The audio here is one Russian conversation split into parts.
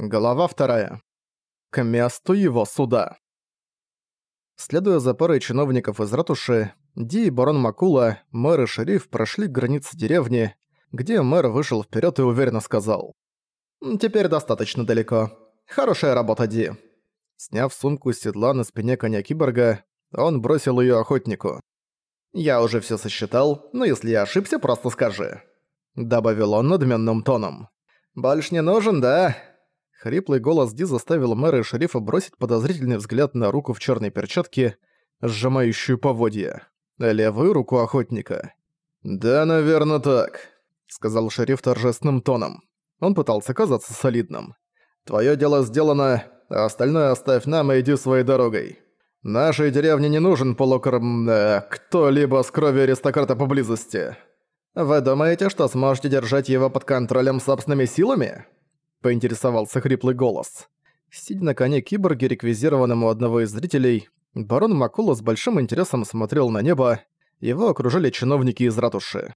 Глава вторая. К месту его суда. Следуя за парой чиновников из ратуши, Ди и барон Макула, мэр и шериф прошли к границе деревни, где мэр вышел вперед и уверенно сказал. «Теперь достаточно далеко. Хорошая работа, Ди». Сняв сумку с седла на спине коня киборга, он бросил ее охотнику. «Я уже все сосчитал, но если я ошибся, просто скажи», — добавил он надменным тоном. «Больше не нужен, да?» Хриплый голос Ди заставил мэра и шерифа бросить подозрительный взгляд на руку в черной перчатке, сжимающую поводья. Левую руку охотника. «Да, наверное, так», — сказал шериф торжественным тоном. Он пытался казаться солидным. «Твоё дело сделано, а остальное оставь нам и иди своей дорогой. Нашей деревне не нужен полукрм... Э, кто-либо с кровью аристократа поблизости. Вы думаете, что сможете держать его под контролем собственными силами?» — поинтересовался хриплый голос. Сидя на коне киборге, реквизированном у одного из зрителей, барон Макула с большим интересом смотрел на небо, его окружали чиновники из ратуши.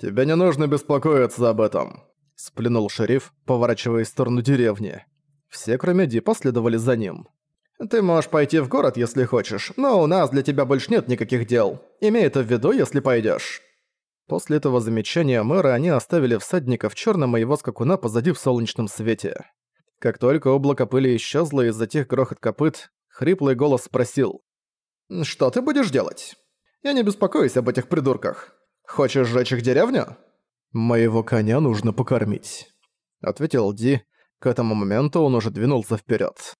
«Тебе не нужно беспокоиться об этом», — сплюнул шериф, поворачивая в сторону деревни. Все, кроме Ди, последовали за ним. «Ты можешь пойти в город, если хочешь, но у нас для тебя больше нет никаких дел. Имей это в виду, если пойдешь. После этого замечания мэра они оставили всадника в черном и его скакуна позади в солнечном свете. Как только облако пыли исчезло из-за тех грохот копыт, хриплый голос спросил. «Что ты будешь делать? Я не беспокоюсь об этих придурках. Хочешь сжечь их деревню?» «Моего коня нужно покормить», — ответил Ди. К этому моменту он уже двинулся вперед.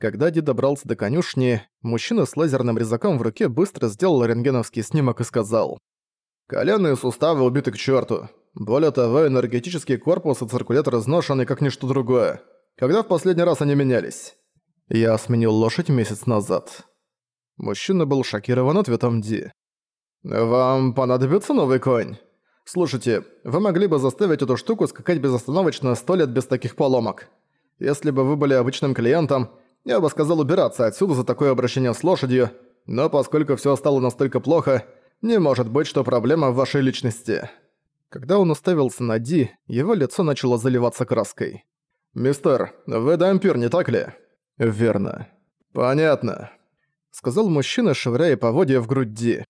Когда Ди добрался до конюшни, мужчина с лазерным резаком в руке быстро сделал рентгеновский снимок и сказал. Коленные суставы убиты к черту. Более того, энергетический корпус и циркулятор изношены как ничто другое. Когда в последний раз они менялись? Я сменил лошадь месяц назад. Мужчина был шокирован ответом Ди. «Вам понадобится новый конь? Слушайте, вы могли бы заставить эту штуку скакать безостановочно сто лет без таких поломок. Если бы вы были обычным клиентом, я бы сказал убираться отсюда за такое обращение с лошадью, но поскольку всё стало настолько плохо, не может быть, что проблема в вашей личности». Когда он уставился на Ди, его лицо начало заливаться краской. «Мистер, вы дампир, не так ли?» «Верно». «Понятно», — сказал мужчина, швыряя поводья в грудь Ди.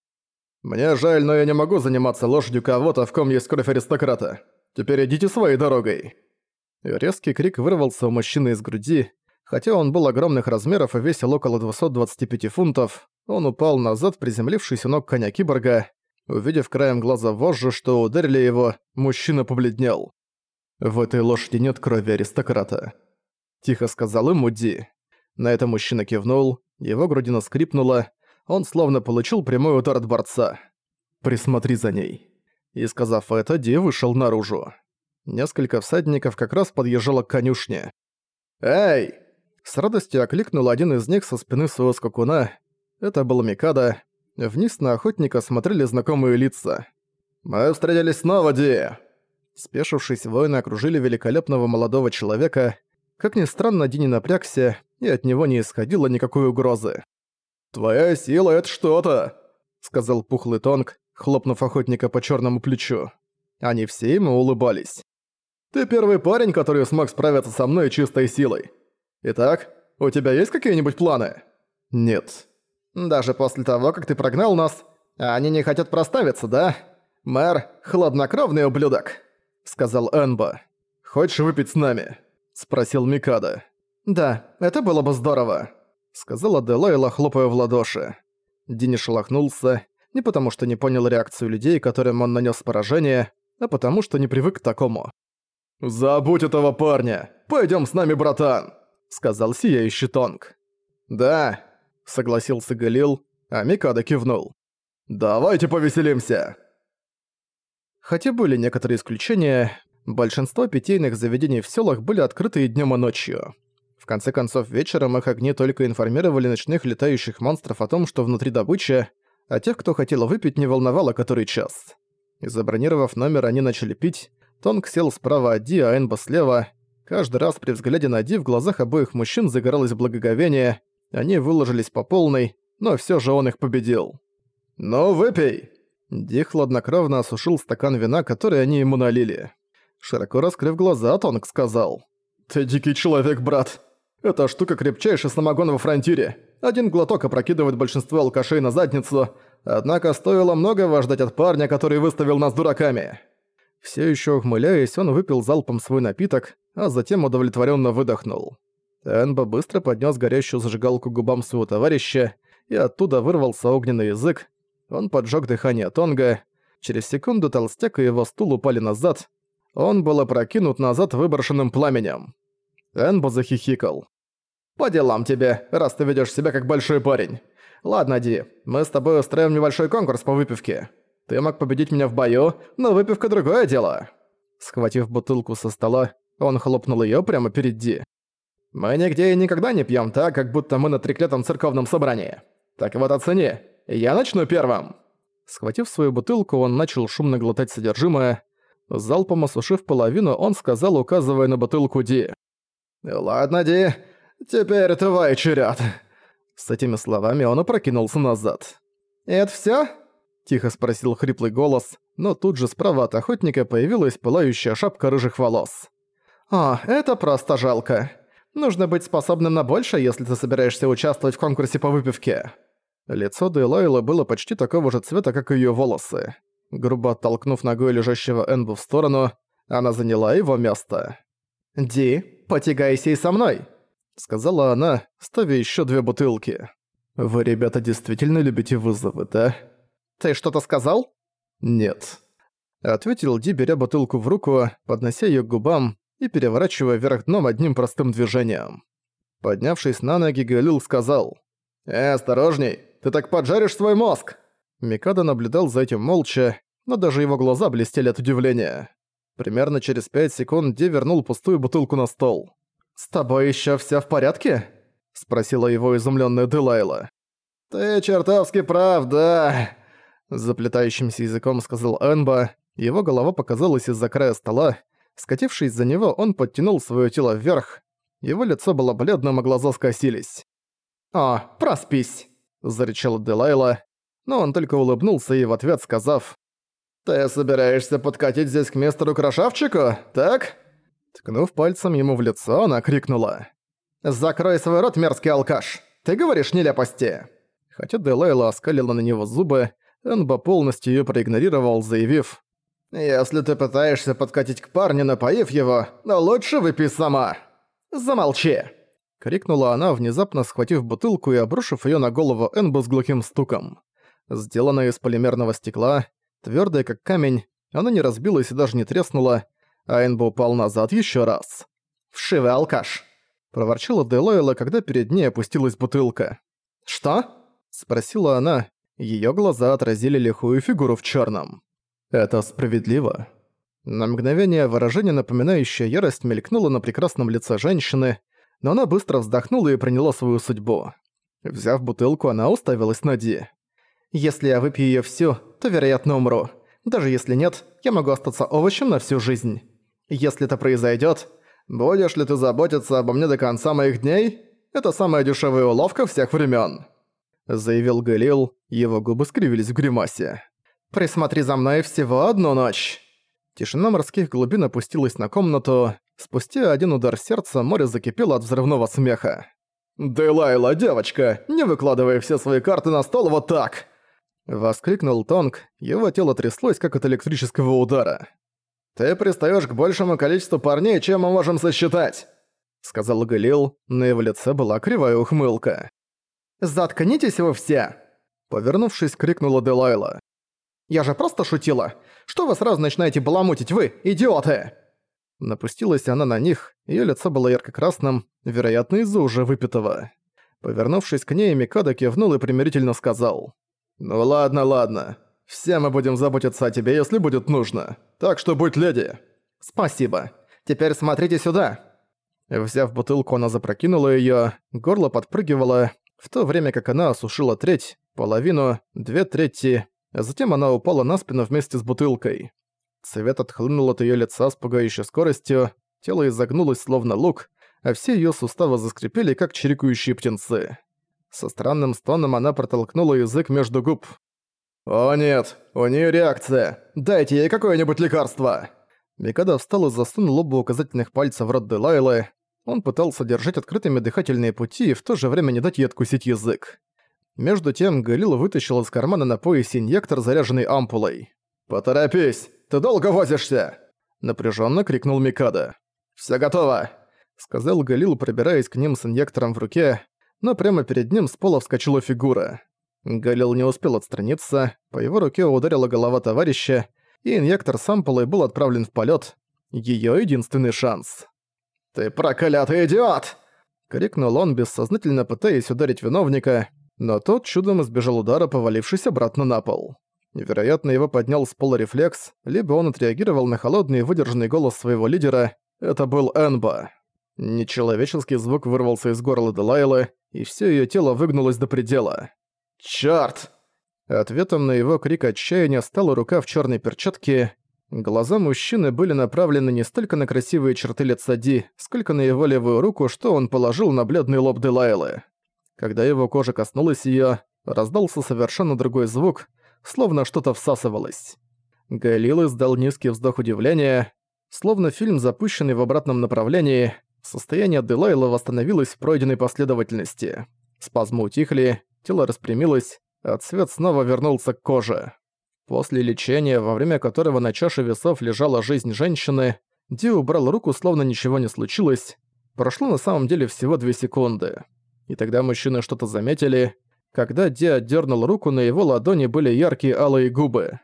«Мне жаль, но я не могу заниматься лошадью кого-то, в ком есть кровь аристократа. Теперь идите своей дорогой». Резкий крик вырвался у мужчины из груди. Хотя он был огромных размеров и весил около 225 фунтов, он упал назад, приземлившись у ног коня киборга. Увидев краем глаза вожжу, что ударили его, мужчина побледнел. «В этой лошади нет крови аристократа», — тихо сказал ему Ди. На это мужчина кивнул, его грудина скрипнула, он словно получил прямой удар от борца. «Присмотри за ней». И сказав это, Ди вышел наружу. Несколько всадников как раз подъезжало к конюшне. «Эй!» С радостью окликнул один из них со спины своего скакуна, это был Микада. Вниз на охотника смотрели знакомые лица. «Мы встретились снова, Ди!» Спешившись, воины окружили великолепного молодого человека. Как ни странно, Ди не напрягся, и от него не исходило никакой угрозы. «Твоя сила — это что-то!» — сказал пухлый Тонг, хлопнув охотника по черному плечу. Они все ему улыбались. «Ты первый парень, который смог справиться со мной чистой силой. Итак, у тебя есть какие-нибудь планы?» «Нет», даже после того, как ты прогнал нас, они не хотят проставиться, да? Мэр — хладнокровный ублюдок», — сказал Энбо. «Хочешь выпить с нами?» — спросил Микада. «Да, это было бы здорово», — сказала Делайла, хлопая в ладоши. Дини шелохнулся, не потому что не понял реакцию людей, которым он нанес поражение, а потому что не привык к такому. «Забудь этого парня! Пойдем с нами, братан!» — сказал сияющий Тонг. «Да, согласился Галил, а Микада кивнул. «Давайте повеселимся!» Хотя были некоторые исключения, большинство питейных заведений в селах были открыты и днем, и ночью. В конце концов, вечером их огни только информировали ночных летающих монстров о том, что внутри добыча, а тех, кто хотел выпить, не волновало который час. И забронировав номер, они начали пить. Тонг сел справа от Ди, а Энба слева. Каждый раз при взгляде на Ди в глазах обоих мужчин загоралось благоговение, они выложились по полной, но все же он их победил. «Ну, выпей!» Ди хладнокровно осушил стакан вина, который они ему налили. Широко раскрыв глаза, Тонг сказал. «Ты дикий человек, брат. Эта штука крепчайший самогон во фронтире. Один глоток опрокидывает большинство алкашей на задницу, однако стоило многого ждать от парня, который выставил нас дураками». Все еще ухмыляясь, он выпил залпом свой напиток, а затем удовлетворенно выдохнул. Энбо быстро поднес горящую зажигалку к губам своего товарища, и оттуда вырвался огненный язык. Он поджег дыхание Тонга. Через секунду толстяк и его стул упали назад. Он был опрокинут назад выброшенным пламенем. Энбо захихикал. «По делам тебе, раз ты ведешь себя как большой парень. Ладно, Ди, мы с тобой устроим небольшой конкурс по выпивке. Ты мог победить меня в бою, но выпивка другое дело». Схватив бутылку со стола, он хлопнул её прямо перед Ди. «Мы нигде и никогда не пьём так, как будто мы на треклятом церковном собрании. Так вот оцени. Я начну первым». Схватив свою бутылку, он начал шумно глотать содержимое. Залпом осушив половину, он сказал, указывая на бутылку Ди. «Ладно, Ди, теперь твой черед. С этими словами он опрокинулся назад. «Это всё?» Тихо спросил хриплый голос, но тут же справа от охотника появилась пылающая шапка рыжих волос. «О, это просто жалко. Нужно быть способным на большее, если ты собираешься участвовать в конкурсе по выпивке». Лицо Дейлайла было почти такого же цвета, как и её волосы. Грубо оттолкнув ногой лежащего Энбу в сторону, она заняла его место. «Ди, потягайся и со мной!» — сказала она, ставя ещё две бутылки. «Вы, ребята, действительно любите вызовы, да?» «Ты что-то сказал?» «Нет», — ответил Ди, беря бутылку в руку, поднося её к губам и переворачивая вверх дном одним простым движением. Поднявшись на ноги, Галил сказал, «Э, осторожней, ты так поджаришь свой мозг!» Микадо наблюдал за этим молча, но даже его глаза блестели от удивления. Примерно через пять секунд Ди вернул пустую бутылку на стол. «С тобой ещё всё в порядке?» — спросила его изумлённая Делайла. «Ты чертовски прав, да!» Заплетающимся языком сказал Энба, его голова показалась из-за края стола. Скатившись за него, он подтянул свое тело вверх. Его лицо было бледным, а глаза скосились. «О, проспись!» – зарычала Делайла, но он только улыбнулся и в ответ сказав «Ты собираешься подкатить здесь к мистеру Крашавчику, так?» Ткнув пальцем ему в лицо, она крикнула «Закрой свой рот, мерзкий алкаш! Ты говоришь нелепости!» Хотя Делайла оскалила на него зубы, Энба полностью её проигнорировал, заявив «Если ты пытаешься подкатить к парню, напоив его, но лучше выпей сама! Замолчи!» Крикнула она, внезапно схватив бутылку и обрушив её на голову Энбу с глухим стуком. Сделанная из полимерного стекла, твёрдая как камень, она не разбилась и даже не треснула, а Энбу упал назад ещё раз. «Вшивый алкаш!» – проворчала Делойла, когда перед ней опустилась бутылка. «Что?» – спросила она, Её глаза отразили лихую фигуру в чёрном. «Это справедливо». На мгновение выражение, напоминающее ярость, мелькнуло на прекрасном лице женщины, но она быстро вздохнула и приняла свою судьбу. Взяв бутылку, она уставилась на Ди. «Если я выпью её всю, то, вероятно, умру. Даже если нет, я могу остаться овощем на всю жизнь. Если это произойдёт, будешь ли ты заботиться обо мне до конца моих дней? Это самая дешевая уловка всех времён» заявил Галил, его губы скривились в гримасе. «Присмотри за мной всего одну ночь!» Тишина морских глубин опустилась на комнату. Спустя один удар сердца море закипело от взрывного смеха. «Делайла, девочка, не выкладывай все свои карты на стол вот так!» Воскликнул Тонг, его тело тряслось, как от электрического удара. «Ты пристаёшь к большему количеству парней, чем мы можем сосчитать!» Сказал Галил, на его лице была кривая ухмылка. «Заткнитесь вы все!» Повернувшись, крикнула Делайла. «Я же просто шутила! Что вы сразу начинаете баламутить, вы, идиоты?» Напустилась она на них, её лицо было ярко-красным, вероятно, из-за уже выпитого. Повернувшись к ней, Микадо кивнул и примирительно сказал. «Ну ладно, ладно. Все мы будем заботиться о тебе, если будет нужно. Так что будь леди». «Спасибо. Теперь смотрите сюда». Взяв бутылку, она запрокинула её, горло подпрыгивало, в то время как она осушила треть, половину, две трети, затем она упала на спину вместе с бутылкой. Цвет отхлынул от её лица с пугающей скоростью, тело изогнулось словно лук, а все её суставы заскрипели, как чирикающие птенцы. Со странным стоном она протолкнула язык между губ. «О нет, у неё реакция! Дайте ей какое-нибудь лекарство!» Микада встал и засунул оба указательных пальца в рот Делайлы. Он пытался держать открытыми дыхательные пути и в то же время не дать ей откусить язык. Между тем Галил вытащил из кармана на поясе инъектор, заряженный ампулой. «Поторопись! Ты долго возишься!» Напряженно крикнул Микада. «Всё готово!» Сказал Галил, пробираясь к ним с инъектором в руке, но прямо перед ним с пола вскочила фигура. Галил не успел отстраниться, по его руке ударила голова товарища, и инъектор с ампулой был отправлен в полет. Ее единственный шанс. «Ты проклятый идиот!» — крикнул он, бессознательно пытаясь ударить виновника, но тот чудом избежал удара, повалившись обратно на пол. Вероятно, его поднял с пола рефлекс, либо он отреагировал на холодный и выдержанный голос своего лидера. Это был Энба. Нечеловеческий звук вырвался из горла Делайлы, и все ее тело выгнулось до предела. «Чёрт!» Ответом на его крик отчаяния стала рука в черной перчатке. Глаза мужчины были направлены не столько на красивые черты лица Ди, сколько на его левую руку, что он положил на бледный лоб Делайлы. Когда его кожа коснулась ее, раздался совершенно другой звук, словно что-то всасывалось. Галил издал низкий вздох удивления, словно фильм, запущенный в обратном направлении, состояние Делайла восстановилось в пройденной последовательности. Спазмы утихли, тело распрямилось, а цвет снова вернулся к коже. После лечения, во время которого на чаше весов лежала жизнь женщины, Ди убрал руку, словно ничего не случилось. Прошло на самом деле всего две секунды. И тогда мужчины что-то заметили. Когда Ди отдернул руку, на его ладони были яркие алые губы.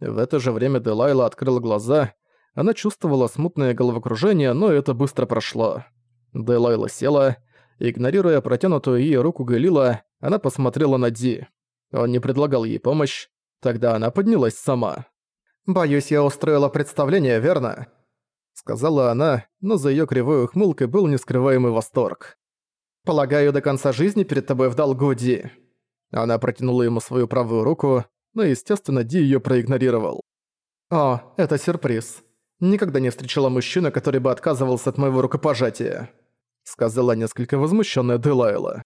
В это же время Делайла открыла глаза. Она чувствовала смутное головокружение, но это быстро прошло. Делайла села. Игнорируя протянутую ей руку Галила, она посмотрела на Ди. Он не предлагал ей помощь. Тогда она поднялась сама. «Боюсь, я устроила представление, верно?» Сказала она, но за её кривой ухмылкой был нескрываемый восторг. «Полагаю, до конца жизни перед тобой в долгу, Ди». Она протянула ему свою правую руку, но, естественно, Ди её проигнорировал. «О, это сюрприз. Никогда не встречала мужчину, который бы отказывался от моего рукопожатия», сказала несколько возмущенная Делайла.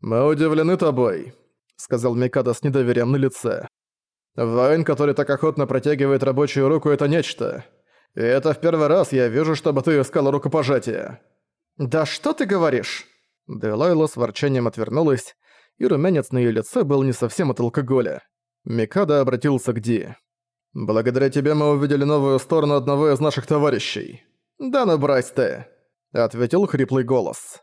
«Мы удивлены тобой», сказал Микада с недоверием на лице. «Воин, который так охотно протягивает рабочую руку, это нечто. И это в первый раз я вижу, чтобы ты искала рукопожатие». «Да что ты говоришь?» Делайла с ворчанием отвернулась, и румянец на её лице был не совсем от алкоголя. Микада обратился к Ди. «Благодаря тебе мы увидели новую сторону одного из наших товарищей». «Да ну брось ты», — ответил хриплый голос.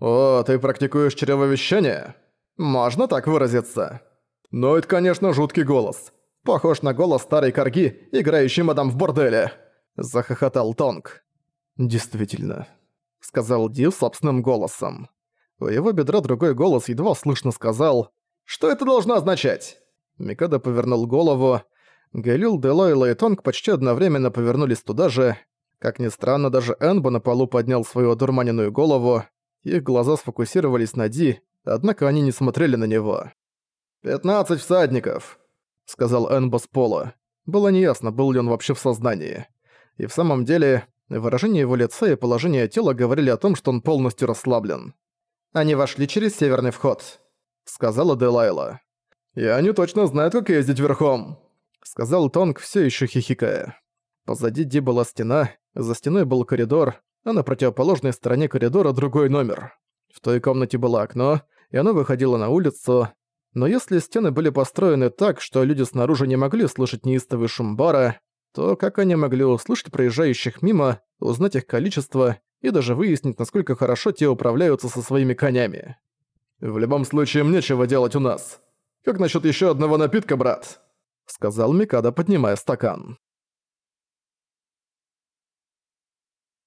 «О, ты практикуешь чревовещание?» «Можно так выразиться?» «Ну, это, конечно, жуткий голос. Похож на голос старой корги, играющей мадам в борделе», — захохотал Тонг. «Действительно», сказал Ди собственным голосом. У его бедра другой голос едва слышно сказал «Что это должно означать?» Микада повернул голову. Галил, Делойла и Тонг почти одновременно повернулись туда же. Как ни странно, даже Энбо на полу поднял свою одурманенную голову. Их глаза сфокусировались на Ди, однако они не смотрели на него. «Пятнадцать всадников», — сказал Энбо с пола. Было неясно, был ли он вообще в сознании. И в самом деле, Выражение его лица и положение тела говорили о том, что он полностью расслаблен. «Они вошли через северный вход», — сказала Делайла. «И они точно знают, как ездить верхом», — сказал Тонг, все еще хихикая. Позади Ди была стена, за стеной был коридор, а на противоположной стороне коридора другой номер. В той комнате было окно, и оно выходило на улицу, но если стены были построены так, что люди снаружи не могли слышать неистовый шум бара, то как они могли услышать проезжающих мимо, узнать их количество и даже выяснить, насколько хорошо те управляются со своими конями? «В любом случае, мне нечего делать у нас. Как насчет еще одного напитка, брат?» — сказал Микада, поднимая стакан.